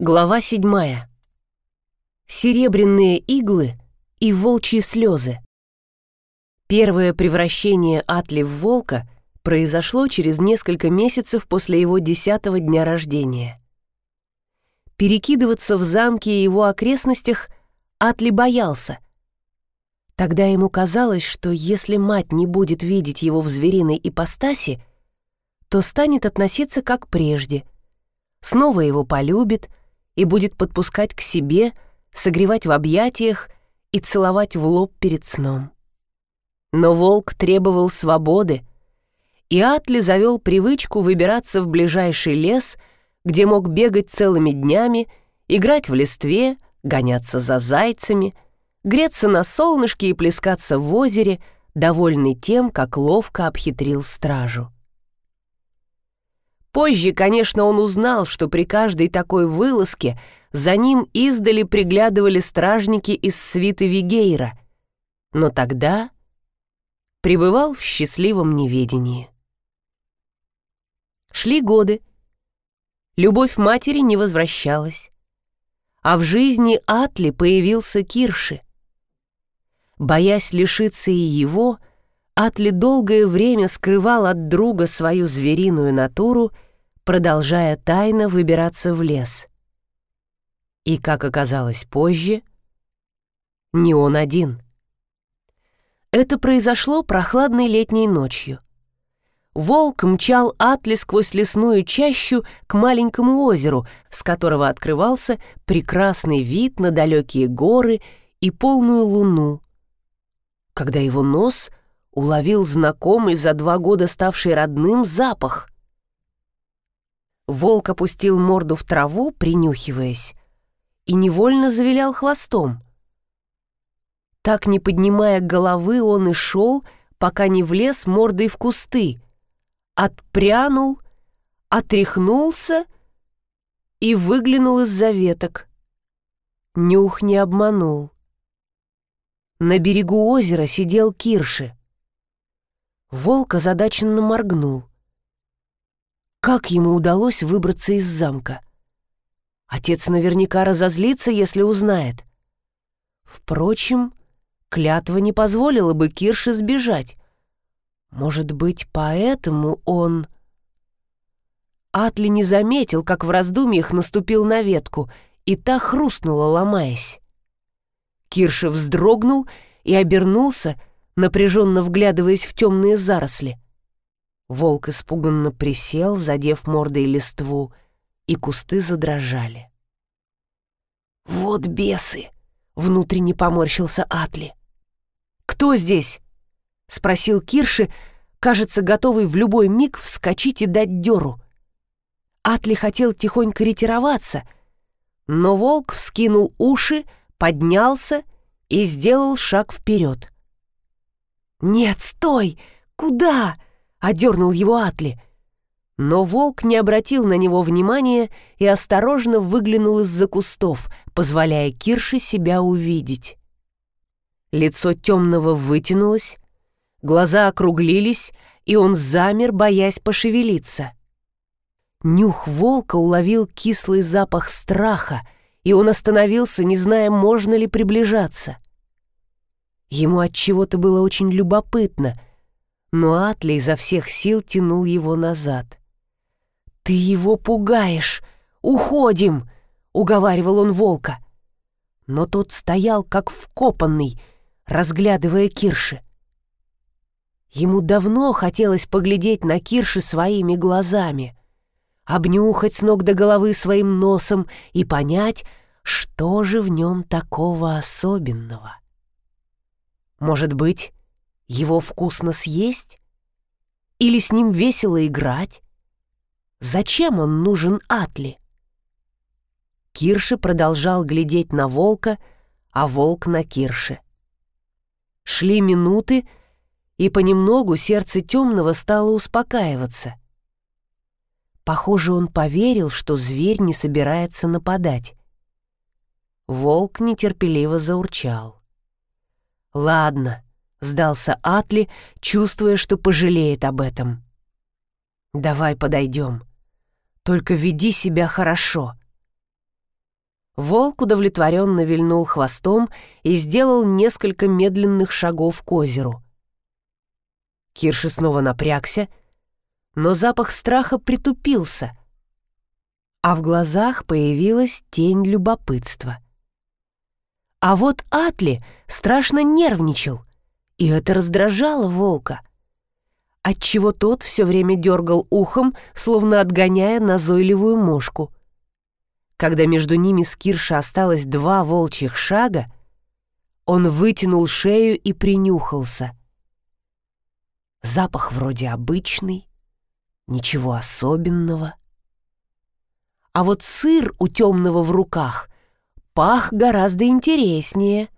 Глава седьмая. Серебряные иглы и волчьи слезы. Первое превращение Атли в волка произошло через несколько месяцев после его десятого дня рождения. Перекидываться в замке и его окрестностях Атли боялся. Тогда ему казалось, что если мать не будет видеть его в звериной ипостаси, то станет относиться как прежде, снова его полюбит — и будет подпускать к себе, согревать в объятиях и целовать в лоб перед сном. Но волк требовал свободы, и Атли завел привычку выбираться в ближайший лес, где мог бегать целыми днями, играть в листве, гоняться за зайцами, греться на солнышке и плескаться в озере, довольный тем, как ловко обхитрил стражу. Позже, конечно, он узнал, что при каждой такой вылазке за ним издали приглядывали стражники из свиты Вигейра. Но тогда пребывал в счастливом неведении. Шли годы. Любовь матери не возвращалась. А в жизни Атли появился Кирши. Боясь лишиться и его, Атли долгое время скрывал от друга свою звериную натуру продолжая тайно выбираться в лес. И, как оказалось позже, не он один. Это произошло прохладной летней ночью. Волк мчал Атли сквозь лесную чащу к маленькому озеру, с которого открывался прекрасный вид на далекие горы и полную луну. Когда его нос уловил знакомый за два года ставший родным запах. Волк опустил морду в траву, принюхиваясь, и невольно завилял хвостом. Так, не поднимая головы, он и шел, пока не влез мордой в кусты, отпрянул, отряхнулся и выглянул из-за веток. Нюх не обманул. На берегу озера сидел Кирши. Волк озадаченно моргнул. Как ему удалось выбраться из замка? Отец наверняка разозлится, если узнает. Впрочем, клятва не позволила бы Кирше сбежать. Может быть, поэтому он... Атли не заметил, как в раздумьях наступил на ветку, и та хрустнула, ломаясь. Кирша вздрогнул и обернулся, напряженно вглядываясь в темные заросли. Волк испуганно присел, задев мордой листву, и кусты задрожали. «Вот бесы!» — внутренне поморщился Атли. «Кто здесь?» — спросил Кирши, кажется, готовый в любой миг вскочить и дать дёру. Атли хотел тихонько ретироваться, но волк вскинул уши, поднялся и сделал шаг вперед. «Нет, стой! Куда?» Одернул его Атли. Но волк не обратил на него внимания и осторожно выглянул из-за кустов, позволяя Кирше себя увидеть. Лицо темного вытянулось, глаза округлились, и он замер, боясь пошевелиться. Нюх волка уловил кислый запах страха, и он остановился, не зная, можно ли приближаться. Ему от чего-то было очень любопытно — но Атли изо всех сил тянул его назад. «Ты его пугаешь! Уходим!» — уговаривал он волка. Но тот стоял как вкопанный, разглядывая Кирши. Ему давно хотелось поглядеть на Кирши своими глазами, обнюхать с ног до головы своим носом и понять, что же в нем такого особенного. Может быть, его вкусно съесть? Или с ним весело играть? Зачем он нужен Атли? Кирши продолжал глядеть на волка, а волк на Кирши. Шли минуты, и понемногу сердце темного стало успокаиваться. Похоже, он поверил, что зверь не собирается нападать. Волк нетерпеливо заурчал. «Ладно, сдался Атли, чувствуя, что пожалеет об этом. «Давай подойдем. Только веди себя хорошо». Волк удовлетворенно вильнул хвостом и сделал несколько медленных шагов к озеру. Кирши снова напрягся, но запах страха притупился, а в глазах появилась тень любопытства. А вот Атли страшно нервничал, и это раздражало волка, отчего тот все время дергал ухом, словно отгоняя назойливую мошку. Когда между ними с Кирша осталось два волчьих шага, он вытянул шею и принюхался. Запах вроде обычный, ничего особенного. А вот сыр у темного в руках пах гораздо интереснее.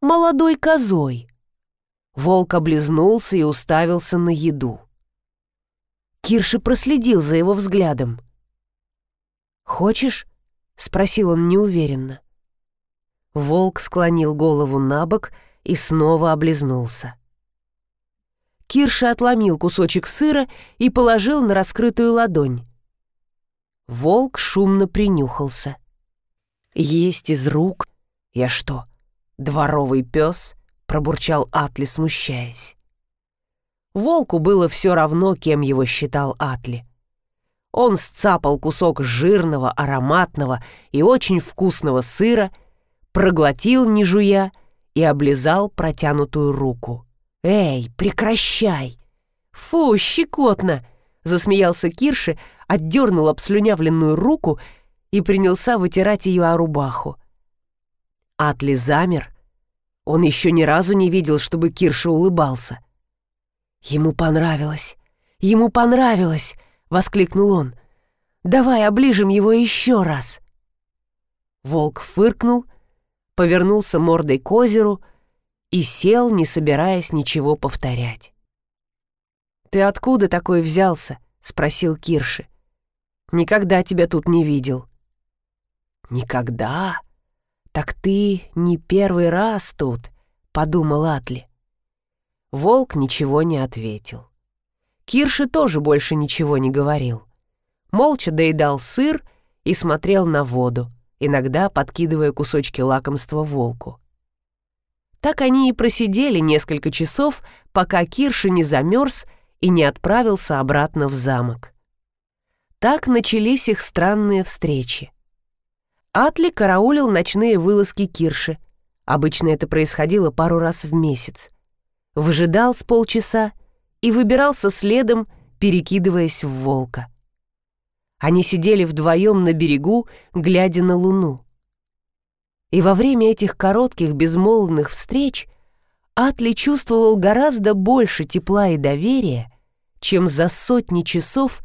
Молодой козой. Волк облизнулся и уставился на еду. Кирши проследил за его взглядом. «Хочешь?» — спросил он неуверенно. Волк склонил голову на бок и снова облизнулся. Кирша отломил кусочек сыра и положил на раскрытую ладонь. Волк шумно принюхался. «Есть из рук? Я что, дворовый пес?» — пробурчал Атли, смущаясь. Волку было все равно, кем его считал Атли. Он сцапал кусок жирного, ароматного и очень вкусного сыра, проглотил, не жуя, и облизал протянутую руку. «Эй, прекращай!» «Фу, щекотно!» — засмеялся Кирши, отдернул обслюнявленную руку и принялся вытирать ее о рубаху. Атли замер. Он еще ни разу не видел, чтобы Кирша улыбался. Ему понравилось. Ему понравилось. — воскликнул он. «Давай оближем его еще раз!» Волк фыркнул, повернулся мордой к озеру и сел, не собираясь ничего повторять. «Ты откуда такой взялся?» — спросил Кирши. «Никогда тебя тут не видел». «Никогда? Так ты не первый раз тут», — подумал Атли. Волк ничего не ответил. Кирши тоже больше ничего не говорил. Молча доедал сыр и смотрел на воду, иногда подкидывая кусочки лакомства волку. Так они и просидели несколько часов, пока Кирши не замерз и не отправился обратно в замок. Так начались их странные встречи. Атли караулил ночные вылазки Кирши. Обычно это происходило пару раз в месяц. Выжидал с полчаса и выбирался следом, перекидываясь в волка. Они сидели вдвоем на берегу, глядя на луну. И во время этих коротких безмолвных встреч Атли чувствовал гораздо больше тепла и доверия, чем за сотни часов,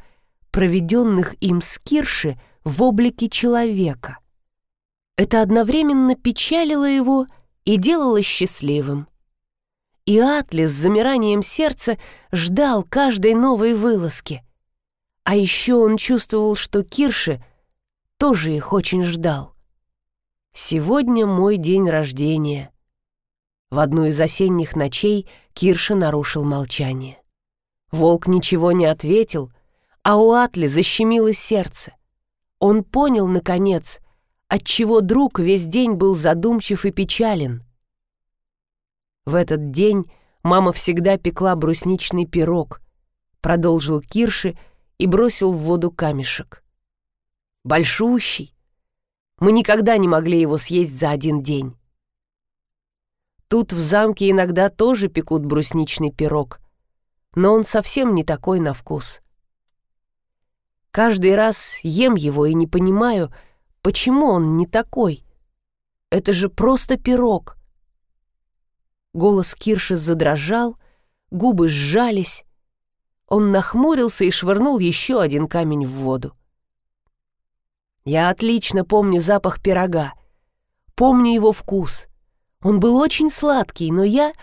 проведенных им с Кирши в облике человека. Это одновременно печалило его и делало счастливым и Атли с замиранием сердца ждал каждой новой вылазки. А еще он чувствовал, что Кирши тоже их очень ждал. «Сегодня мой день рождения». В одну из осенних ночей Кирша нарушил молчание. Волк ничего не ответил, а у Атли защемило сердце. Он понял, наконец, отчего друг весь день был задумчив и печален. В этот день мама всегда пекла брусничный пирог, продолжил Кирши и бросил в воду камешек. Большущий. Мы никогда не могли его съесть за один день. Тут в замке иногда тоже пекут брусничный пирог, но он совсем не такой на вкус. Каждый раз ем его и не понимаю, почему он не такой. Это же просто пирог. Голос Кирши задрожал, губы сжались. Он нахмурился и швырнул еще один камень в воду. Я отлично помню запах пирога. Помню его вкус. Он был очень сладкий, но я...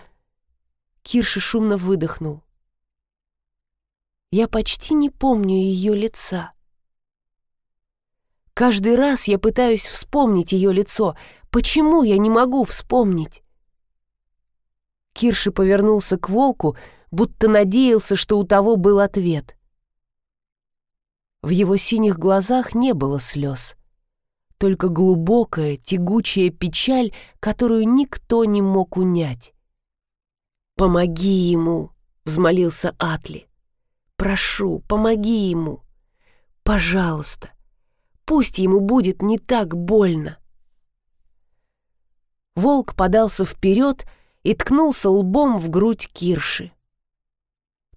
Кирша шумно выдохнул. Я почти не помню ее лица. Каждый раз я пытаюсь вспомнить ее лицо. Почему я не могу вспомнить? Кирши повернулся к волку, будто надеялся, что у того был ответ. В его синих глазах не было слез, только глубокая, тягучая печаль, которую никто не мог унять. «Помоги ему!» — взмолился Атли. «Прошу, помоги ему! Пожалуйста! Пусть ему будет не так больно!» Волк подался вперед и ткнулся лбом в грудь Кирши.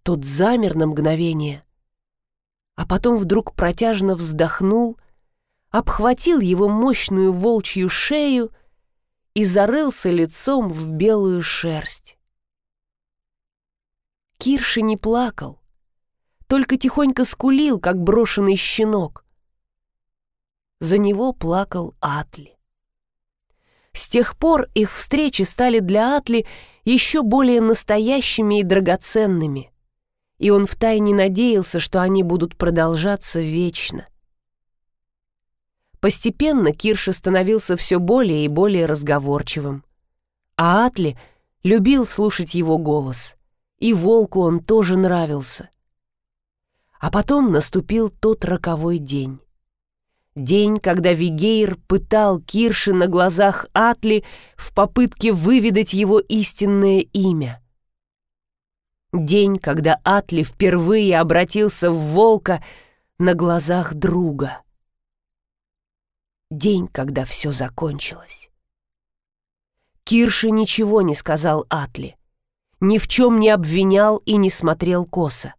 Тот замер на мгновение, а потом вдруг протяжно вздохнул, обхватил его мощную волчью шею и зарылся лицом в белую шерсть. Кирши не плакал, только тихонько скулил, как брошенный щенок. За него плакал Атли. С тех пор их встречи стали для Атли еще более настоящими и драгоценными, и он втайне надеялся, что они будут продолжаться вечно. Постепенно Кирша становился все более и более разговорчивым, а Атли любил слушать его голос, и волку он тоже нравился. А потом наступил тот роковой день. День, когда Вигейр пытал Кирши на глазах Атли в попытке выведать его истинное имя. День, когда Атли впервые обратился в волка на глазах друга. День, когда все закончилось. Кирши ничего не сказал Атли, ни в чем не обвинял и не смотрел косо.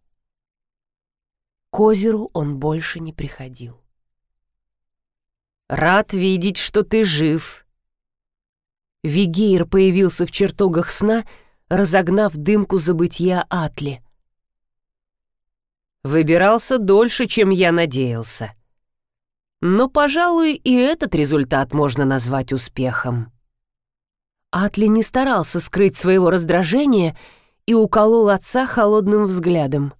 К озеру он больше не приходил. Рад видеть, что ты жив. Вигейр появился в чертогах сна, разогнав дымку забытья Атли. Выбирался дольше, чем я надеялся. Но, пожалуй, и этот результат можно назвать успехом. Атли не старался скрыть своего раздражения и уколол отца холодным взглядом.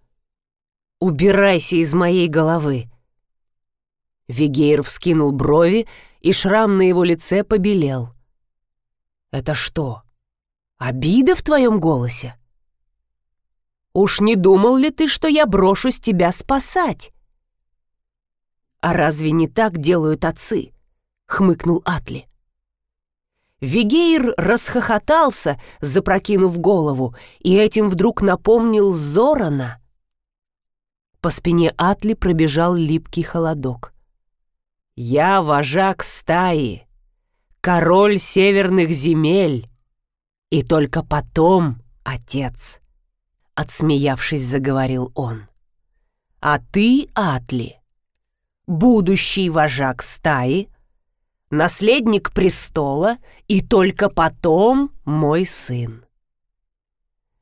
«Убирайся из моей головы!» Вигейр вскинул брови, и шрам на его лице побелел. «Это что, обида в твоем голосе?» «Уж не думал ли ты, что я брошусь тебя спасать?» «А разве не так делают отцы?» — хмыкнул Атли. Вигейр расхохотался, запрокинув голову, и этим вдруг напомнил Зорана. По спине Атли пробежал липкий холодок. Я вожак стаи, король северных земель, и только потом отец, отсмеявшись, заговорил он. А ты, Атли, будущий вожак стаи, наследник престола и только потом мой сын.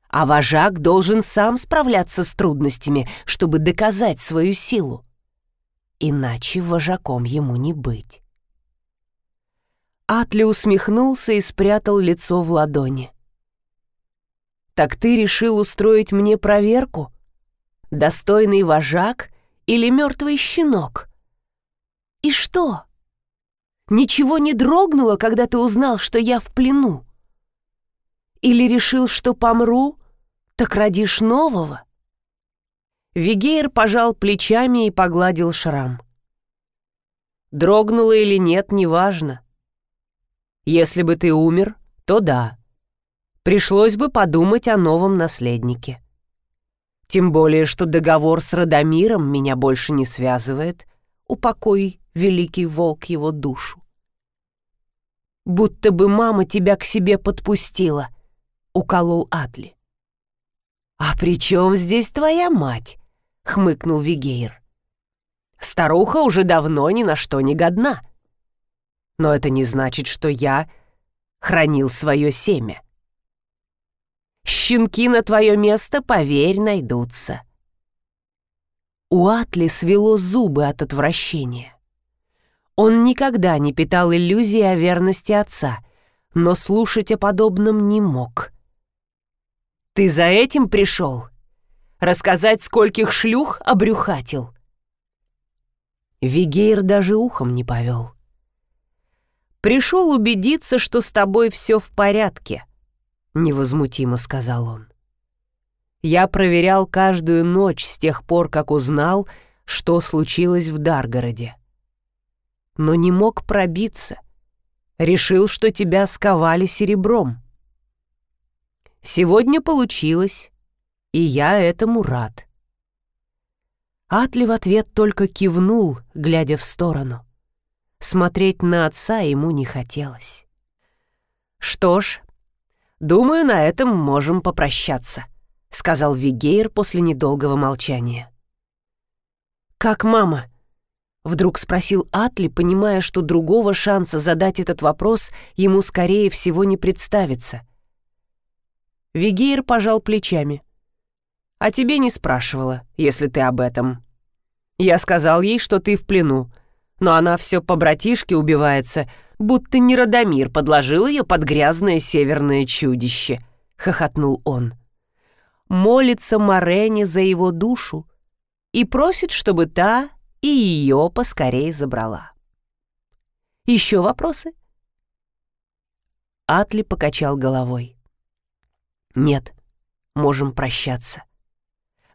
А вожак должен сам справляться с трудностями, чтобы доказать свою силу иначе вожаком ему не быть. Атли усмехнулся и спрятал лицо в ладони. «Так ты решил устроить мне проверку? Достойный вожак или мертвый щенок? И что? Ничего не дрогнуло, когда ты узнал, что я в плену? Или решил, что помру, так родишь нового?» Вигейр пожал плечами и погладил шрам. Дрогнуло или нет, неважно. Если бы ты умер, то да. Пришлось бы подумать о новом наследнике. Тем более, что договор с Радомиром меня больше не связывает. Упокой, великий волк, его душу. «Будто бы мама тебя к себе подпустила», — уколол Атли. «А при чем здесь твоя мать?» — хмыкнул Вигейр. «Старуха уже давно ни на что не годна. Но это не значит, что я хранил свое семя. Щенки на твое место, поверь, найдутся». У Атли свело зубы от отвращения. Он никогда не питал иллюзии о верности отца, но слушать о подобном не мог. «Ты за этим пришел?» Рассказать, скольких шлюх обрюхатил. Вигейр даже ухом не повел. «Пришел убедиться, что с тобой все в порядке», — невозмутимо сказал он. «Я проверял каждую ночь с тех пор, как узнал, что случилось в Даргороде. но не мог пробиться. Решил, что тебя сковали серебром. Сегодня получилось, и я этому рад. Атли в ответ только кивнул, глядя в сторону. Смотреть на отца ему не хотелось. «Что ж, думаю, на этом можем попрощаться», — сказал Вигейр после недолгого молчания. «Как мама?» — вдруг спросил Атли, понимая, что другого шанса задать этот вопрос ему, скорее всего, не представится. Вигейр пожал плечами. «А тебе не спрашивала, если ты об этом. Я сказал ей, что ты в плену, но она все по братишке убивается, будто не Радомир подложил ее под грязное северное чудище», — хохотнул он. «Молится Морене за его душу и просит, чтобы та и ее поскорей забрала». «Еще вопросы?» Атли покачал головой. «Нет, можем прощаться».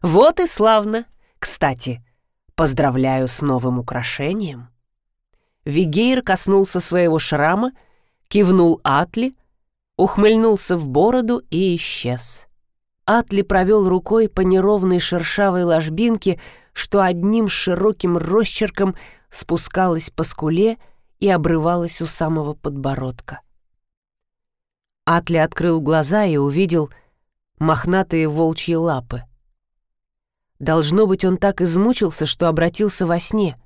«Вот и славно! Кстати, поздравляю с новым украшением». Вигейр коснулся своего шрама, кивнул Атли, ухмыльнулся в бороду и исчез. Атли провел рукой по неровной шершавой ложбинке, что одним широким росчерком спускалась по скуле и обрывалась у самого подбородка. Атли открыл глаза и увидел мохнатые волчьи лапы. Должно быть, он так измучился, что обратился во сне.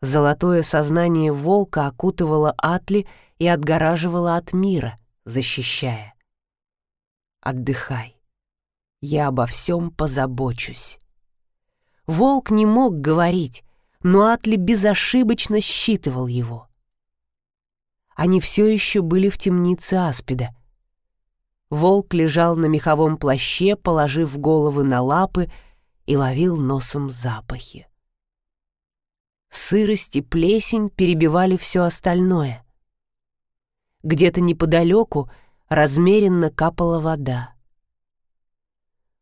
Золотое сознание волка окутывало Атли и отгораживало от мира, защищая. «Отдыхай. Я обо всем позабочусь». Волк не мог говорить, но Атли безошибочно считывал его. Они все еще были в темнице Аспида — Волк лежал на меховом плаще, положив головы на лапы и ловил носом запахи. Сырость и плесень перебивали все остальное. Где-то неподалеку размеренно капала вода.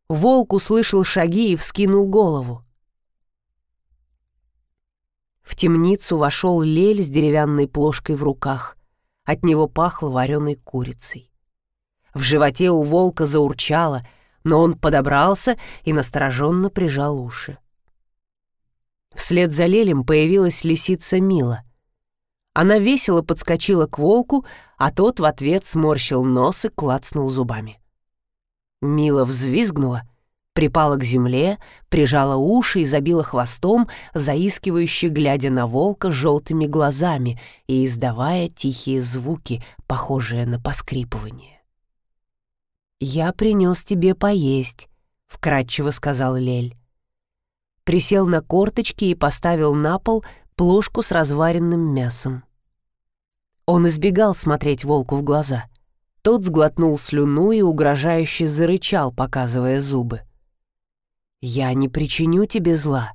Волк услышал шаги и вскинул голову. В темницу вошел Лель с деревянной плошкой в руках. От него пахло вареной курицей. В животе у волка заурчало, но он подобрался и настороженно прижал уши. Вслед за Лелем появилась лисица Мила. Она весело подскочила к волку, а тот в ответ сморщил нос и клацнул зубами. Мила взвизгнула, припала к земле, прижала уши и забила хвостом, заискивающе глядя на волка желтыми глазами и издавая тихие звуки, похожие на поскрипывание. «Я принес тебе поесть», — вкратчиво сказал Лель. Присел на корточки и поставил на пол плошку с разваренным мясом. Он избегал смотреть волку в глаза. Тот сглотнул слюну и угрожающе зарычал, показывая зубы. «Я не причиню тебе зла».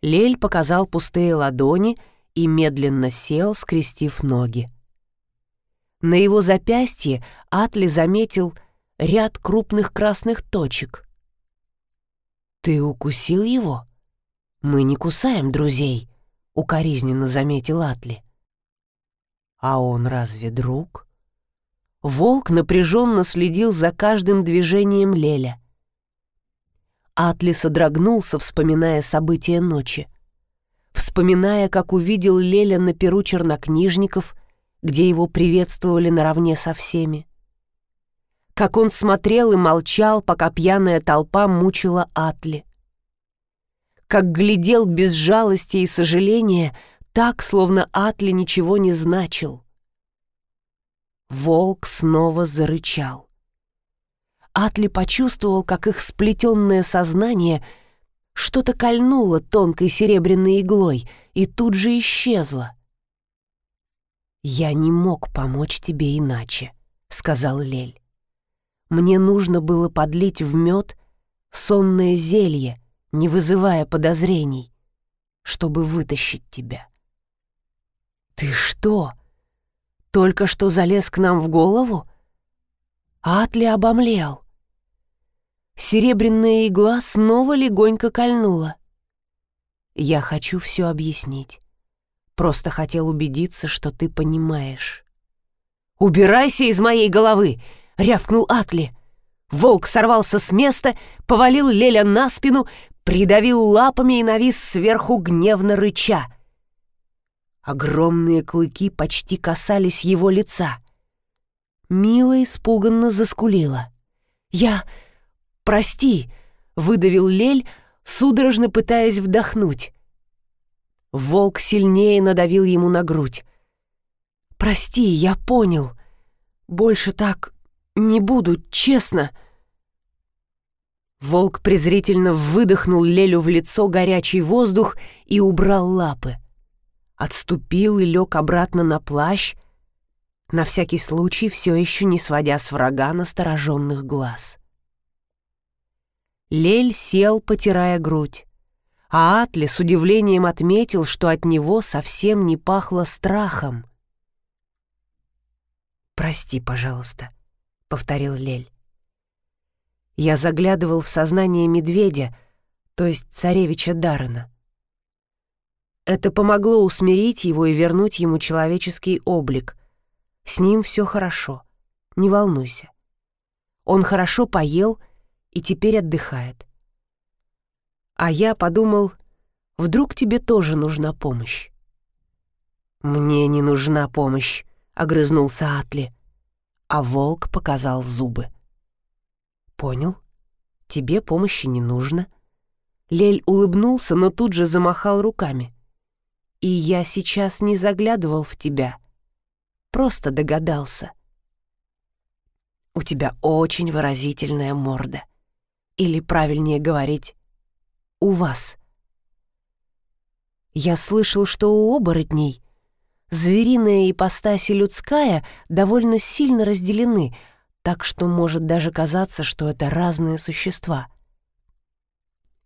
Лель показал пустые ладони и медленно сел, скрестив ноги. На его запястье Атли заметил ряд крупных красных точек. «Ты укусил его? Мы не кусаем друзей», — укоризненно заметил Атли. «А он разве друг?» Волк напряженно следил за каждым движением Леля. Атли содрогнулся, вспоминая события ночи. Вспоминая, как увидел Леля на перу чернокнижников — где его приветствовали наравне со всеми. Как он смотрел и молчал, пока пьяная толпа мучила Атли. Как глядел без жалости и сожаления, так, словно Атли ничего не значил. Волк снова зарычал. Атли почувствовал, как их сплетенное сознание что-то кольнуло тонкой серебряной иглой и тут же исчезло. «Я не мог помочь тебе иначе», — сказал Лель. «Мне нужно было подлить в мед сонное зелье, не вызывая подозрений, чтобы вытащить тебя». «Ты что, только что залез к нам в голову?» Атли обомлел. Серебряная игла снова легонько кольнула. «Я хочу все объяснить. Просто хотел убедиться, что ты понимаешь. «Убирайся из моей головы!» — рявкнул Атли. Волк сорвался с места, повалил Леля на спину, придавил лапами и навис сверху гневно рыча. Огромные клыки почти касались его лица. Мила испуганно заскулила. «Я... прости!» — выдавил Лель, судорожно пытаясь вдохнуть. Волк сильнее надавил ему на грудь. «Прости, я понял. Больше так не буду, честно». Волк презрительно выдохнул Лелю в лицо горячий воздух и убрал лапы. Отступил и лег обратно на плащ, на всякий случай все еще не сводя с врага настороженных глаз. Лель сел, потирая грудь, а Атли с удивлением отметил, что от него совсем не пахло страхом. «Прости, пожалуйста», — повторил Лель. Я заглядывал в сознание медведя, то есть царевича Даррена. Это помогло усмирить его и вернуть ему человеческий облик. С ним все хорошо, не волнуйся. Он хорошо поел и теперь отдыхает. А я подумал, вдруг тебе тоже нужна помощь. «Мне не нужна помощь», — огрызнулся Атли. А волк показал зубы. «Понял. Тебе помощи не нужно». Лель улыбнулся, но тут же замахал руками. «И я сейчас не заглядывал в тебя. Просто догадался. У тебя очень выразительная морда. Или, правильнее говорить, у вас. Я слышал, что у оборотней звериная ипостась и людская довольно сильно разделены — так что может даже казаться, что это разные существа.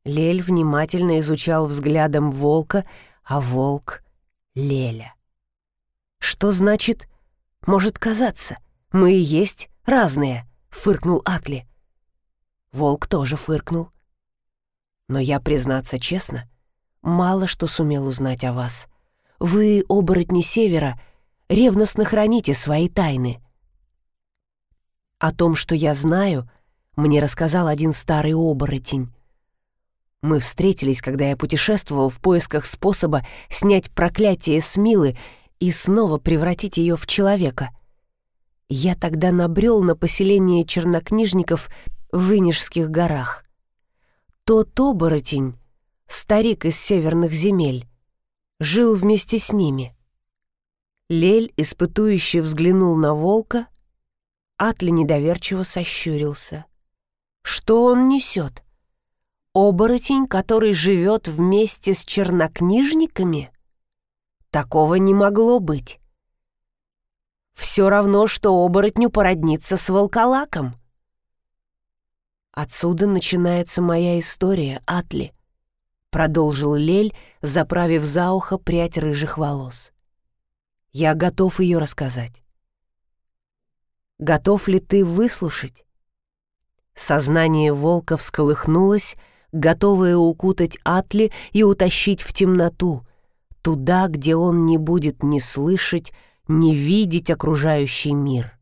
Лель внимательно изучал взглядом волка, а волк — Леля. «Что значит «может казаться»? Мы и есть разные», — фыркнул Атли. Волк тоже фыркнул. Но я, признаться честно, мало что сумел узнать о вас. Вы, оборотни Севера, ревностно храните свои тайны — о том, что я знаю, мне рассказал один старый оборотень. Мы встретились, когда я путешествовал в поисках способа снять проклятие с Милы и снова превратить ее в человека. Я тогда набрел на поселение чернокнижников в Инежских горах. Тот оборотень, старик из северных земель, жил вместе с ними. Лель испытующе взглянул на волка — Атли недоверчиво сощурился. «Что он несет? Оборотень, который живет вместе с чернокнижниками? Такого не могло быть. Все равно, что оборотню породниться с волколаком. Отсюда начинается моя история, Атли», — продолжил Лель, заправив за ухо прядь рыжих волос. «Я готов ее рассказать. Готов ли ты выслушать? Сознание волка всколыхнулось, готовое укутать Атли и утащить в темноту, туда, где он не будет ни слышать, ни видеть окружающий мир,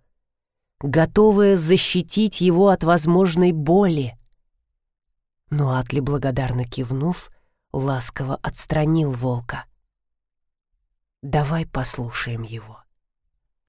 готовое защитить его от возможной боли. Но Атли, благодарно кивнув, ласково отстранил волка. «Давай послушаем его».